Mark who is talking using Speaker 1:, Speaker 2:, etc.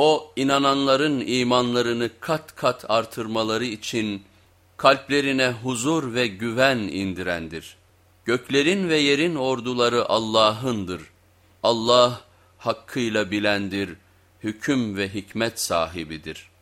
Speaker 1: O inananların imanlarını kat kat artırmaları için kalplerine huzur ve güven indirendir. Göklerin ve yerin orduları Allah'ındır. Allah hakkıyla bilendir, hüküm ve hikmet sahibidir.''